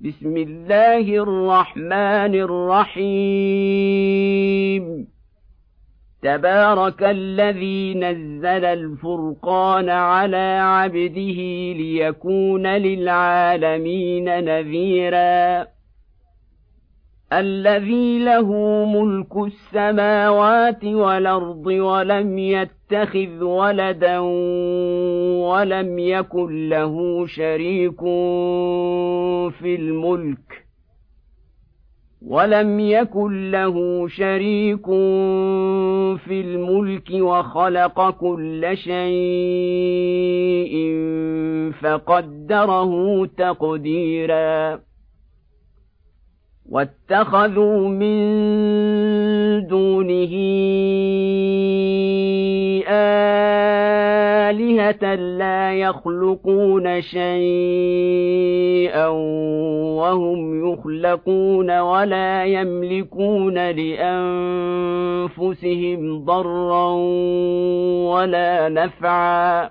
بسم الله الرحمن الرحيم. تبارك الذي نزل الفرقان على عبده ليكون للعالمين نذيرا. الذي له ملك السماوات والأرض ولم يتخذ ولدا ولم يكن له شريك في الملك ولم يكن له شريك في الملك وخلق كل شيء فقدره تقديرا واتخذوا من دونه آلهة لا يخلقون شيئا وهم يخلقون ولا يملكون لأنفسهم ضرا ولا نفعا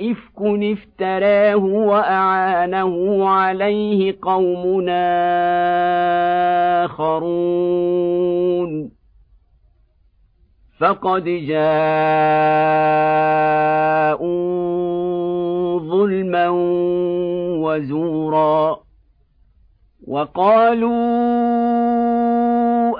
إفك افتراه وأعانه عليه قوم آخرون. فقد جاءوا ظلما وزورا وقالوا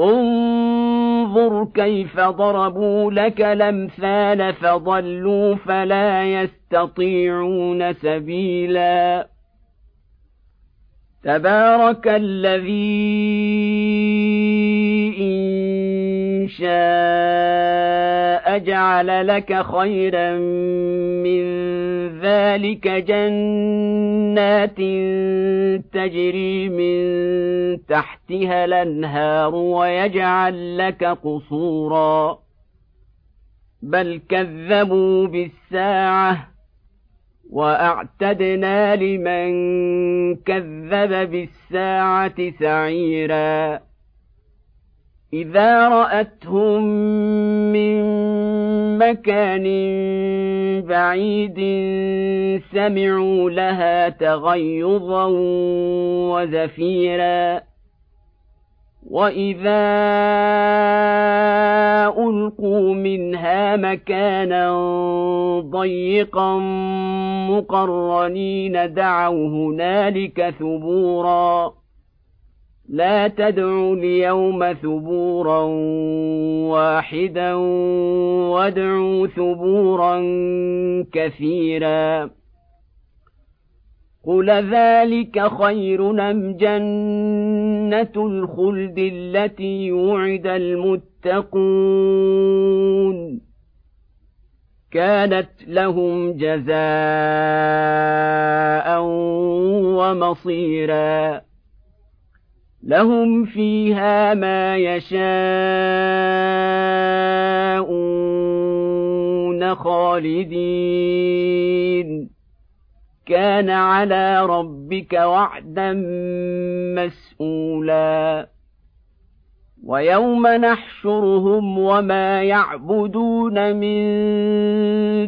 انظر كيف ضربوا لك الأمثال فضلوا فلا يستطيعون سبيلا. تبارك الذي إن شاء جعل لك خيرا من ذلك جنات تجري من تحتها الأنهار ويجعل لك قصورا. بل كذبوا بالساعة وأعتدنا لمن كذب بالساعة سعيرا. إذا رأتهم من مكان بعيد سمعوا لها تغيظا وزفيرا. واذا القوا منها مكانا ضيقا مقرنين دعوا هنالك ثبورا لا تدعوا اليوم ثبورا واحدا وادعوا ثبورا كثيرا قل ذلك خير ام جنه الخلد التي وعد المتقون كانت لهم جزاء ومصيرا لهم فيها ما يشاءون خالدين كان على ربك وعدا مسئولا ويوم نحشرهم وما يعبدون من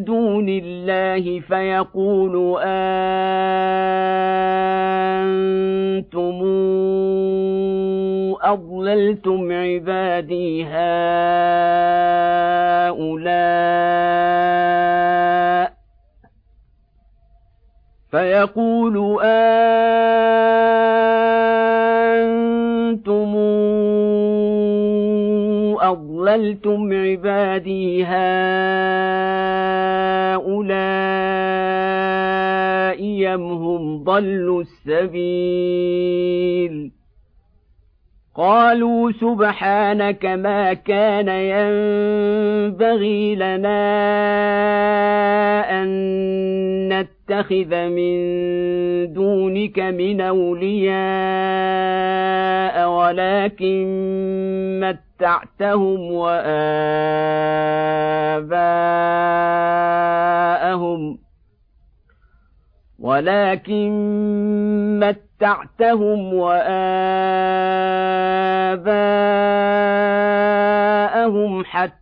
دون الله فيقول أنتم أضللتم عبادي هؤلاء فيقول أنتم أضللتم عبادي هؤلاء أم هم ضلوا السبيل؟ قالوا سبحانك ما كان ينبغي لنا أن نتخذ من دونك من أولياء ولكن متعتهم وآباءهم ولكن متعتهم وآباءهم حتى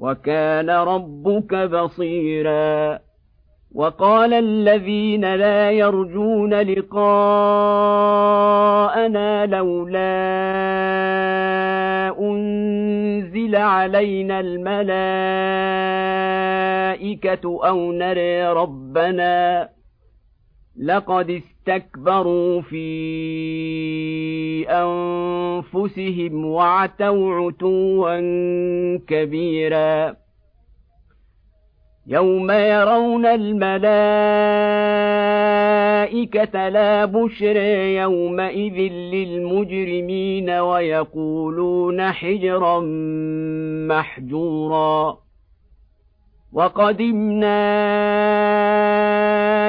وكان ربك بصيرا. وقال الذين لا يرجون لقاءنا لولا أنزل علينا الملائكة أو نري ربنا لقد استكبروا في أنفسهم وعتوا عتوا كبيرا. يوم يرون الملائكة لا بشر يومئذ للمجرمين ويقولون حجرا محجورا. وقدمنا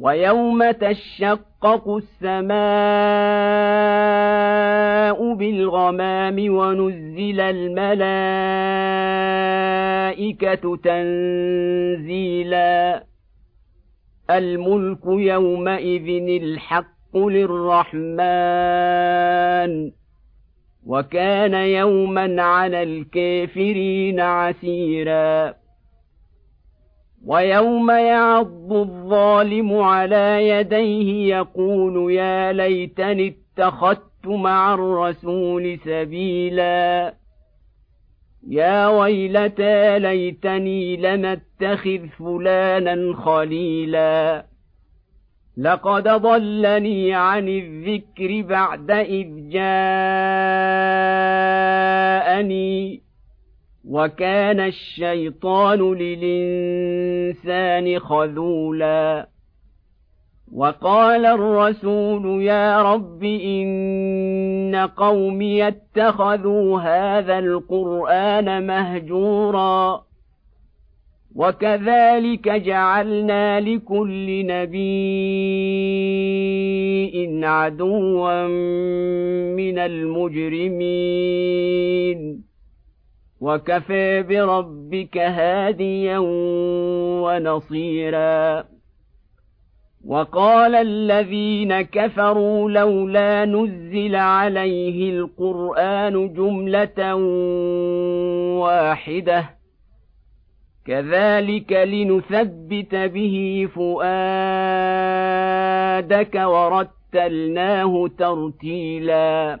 ويوم تشقق السماء بالغمام ونزل الملائكه تنزيلا الملك يومئذ الحق للرحمن وكان يوما على الكافرين عسيرا ويوم يعض الظالم على يديه يقول يا ليتني اتخذت مع الرسول سبيلا. يا ويلتى ليتني لم اتخذ فلانا خليلا. لقد ضلني عن الذكر بعد إذ جاءني. وكان الشيطان للإنسان خذولا. وقال الرسول يا رب إن قومي اتخذوا هذا القرآن مهجورا. وكذلك جعلنا لكل نبي عدوا من المجرمين. وكفى بربك هاديا ونصيرا وقال الذين كفروا لولا نزل عليه القران جمله واحدة كذلك لنثبت به فؤادك ورتلناه ترتيلا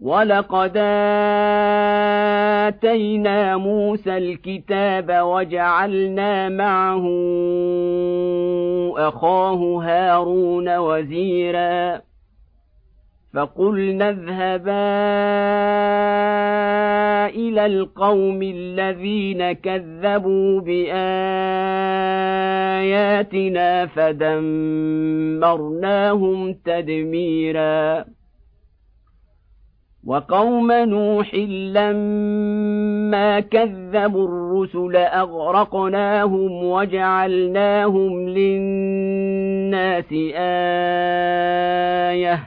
ولقد اتينا موسى الكتاب وجعلنا معه اخاه هارون وزيرا فقلنا اذهبا إلى القوم الذين كذبوا باياتنا فدمرناهم تدميرا وقوم نوح لما كذبوا الرسل أغرقناهم وجعلناهم للناس آية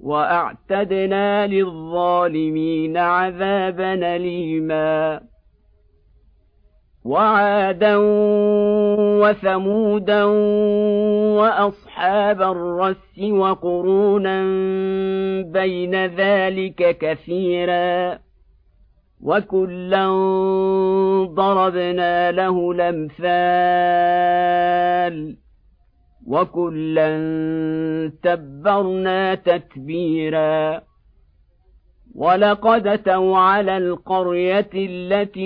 وأعتدنا للظالمين عذابا أليما. وعادا وثمودا وأصحاب الرس وقرونا بين ذلك كثيرا وكلا ضربنا له الأمثال وكلا تبرنا تتبيرا ولقد أتوا على القرية التي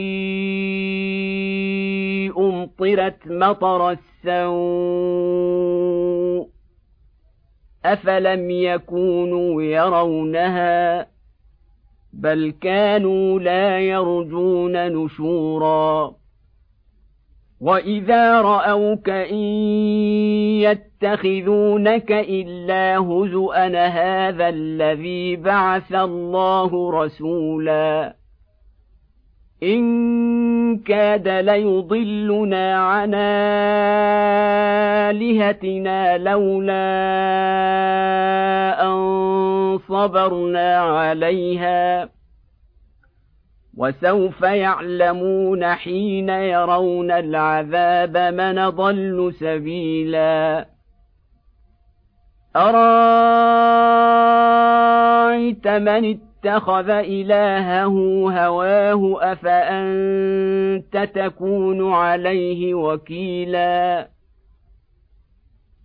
أمطرت مطر السوء أفلم يكونوا يرونها بل كانوا لا يرجون نشورا واذا راوك ان يتخذونك الا هزءا هذا الذي بعث الله رسولا. ان كاد ليضلنا عن الهتنا لولا ان صبرنا عليها. وسوف يعلمون حين يرون العذاب من ضل سبيلا. أرأيت من اتخذ إلهه هواه أفأنت تكون عليه وكيلا؟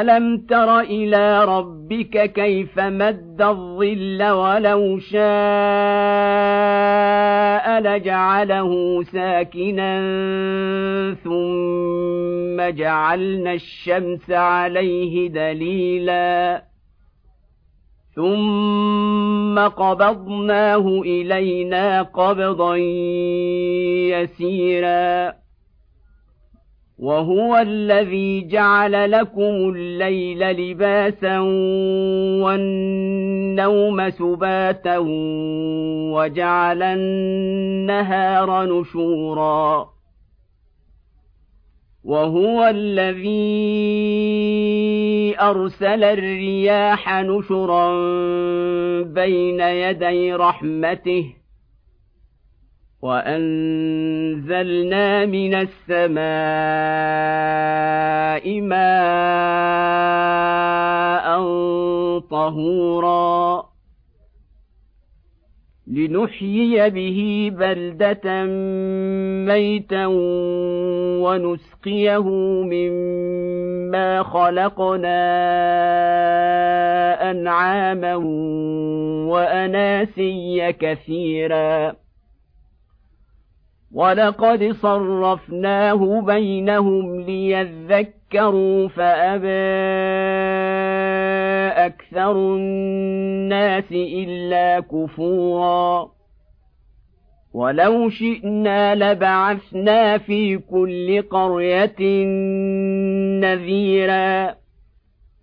الم تر إلى ربك كيف مد الظل ولو شاء لجعله ساكنا ثم جعلنا الشمس عليه دليلا ثم قبضناه الينا قبضا يسيرا وهو الذي جعل لكم الليل لباسا والنوم سباتا وجعل النهار نشورا وهو الذي ارسل الرياح نشرا بين يدي رحمته وانزلنا من السماء ماء طهورا لنحيي به بلدة ميتا ونسقيه مما خلقنا أنعاما وأناسيا كثيرا ولقد صرفناه بينهم ليذكروا فأبى أكثر الناس إلا كفورا ولو شئنا لبعثنا في كل قرية نذيرا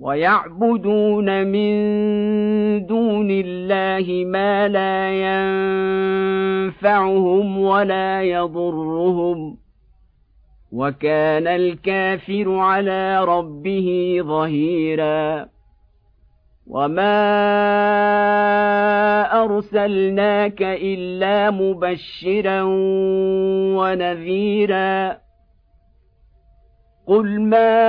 ويعبدون من دون الله ما لا ينفعهم ولا يضرهم وكان الكافر على ربه ظهيرا وما أرسلناك إلا مبشرا ونذيرا قل ما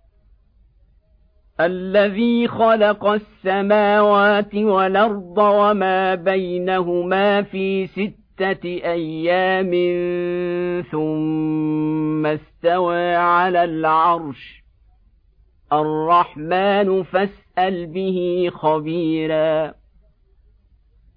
الذي خلق السماوات والأرض وما بينهما في ست ستة أيام ثم استوى على العرش. الرحمن فاسأل به خبيرا.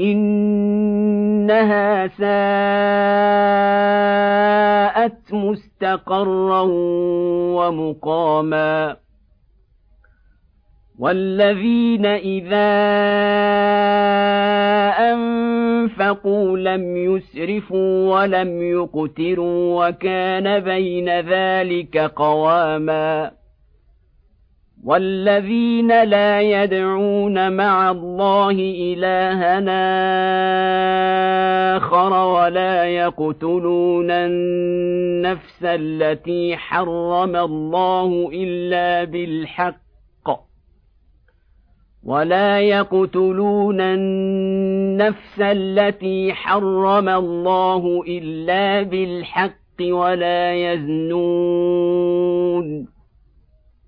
إنها ساءت مستقرا ومقاما. والذين إذا أنفقوا لم يسرفوا ولم يقتروا وكان بين ذلك قواما. والذين لا يدعون مع الله إلهنا آخر ولا يقتلون النفس التي حرم الله إلا بالحق ولا يقتلون النفس التي حرم الله إلا بالحق ولا يزنون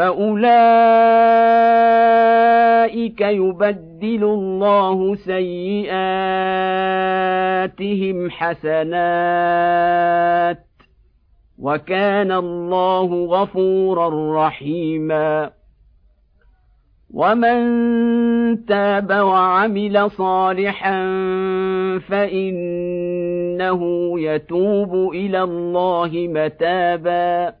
فاولئك يبدل الله سيئاتهم حسنات وكان الله غفورا رحيما ومن تاب وعمل صالحا فانه يتوب إلى الله متابا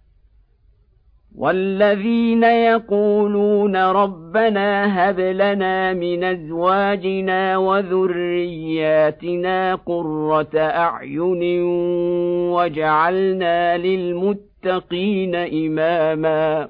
والذين يقولون ربنا هب لنا من أزواجنا وذرياتنا قرة أعين وجعلنا للمتقين إماما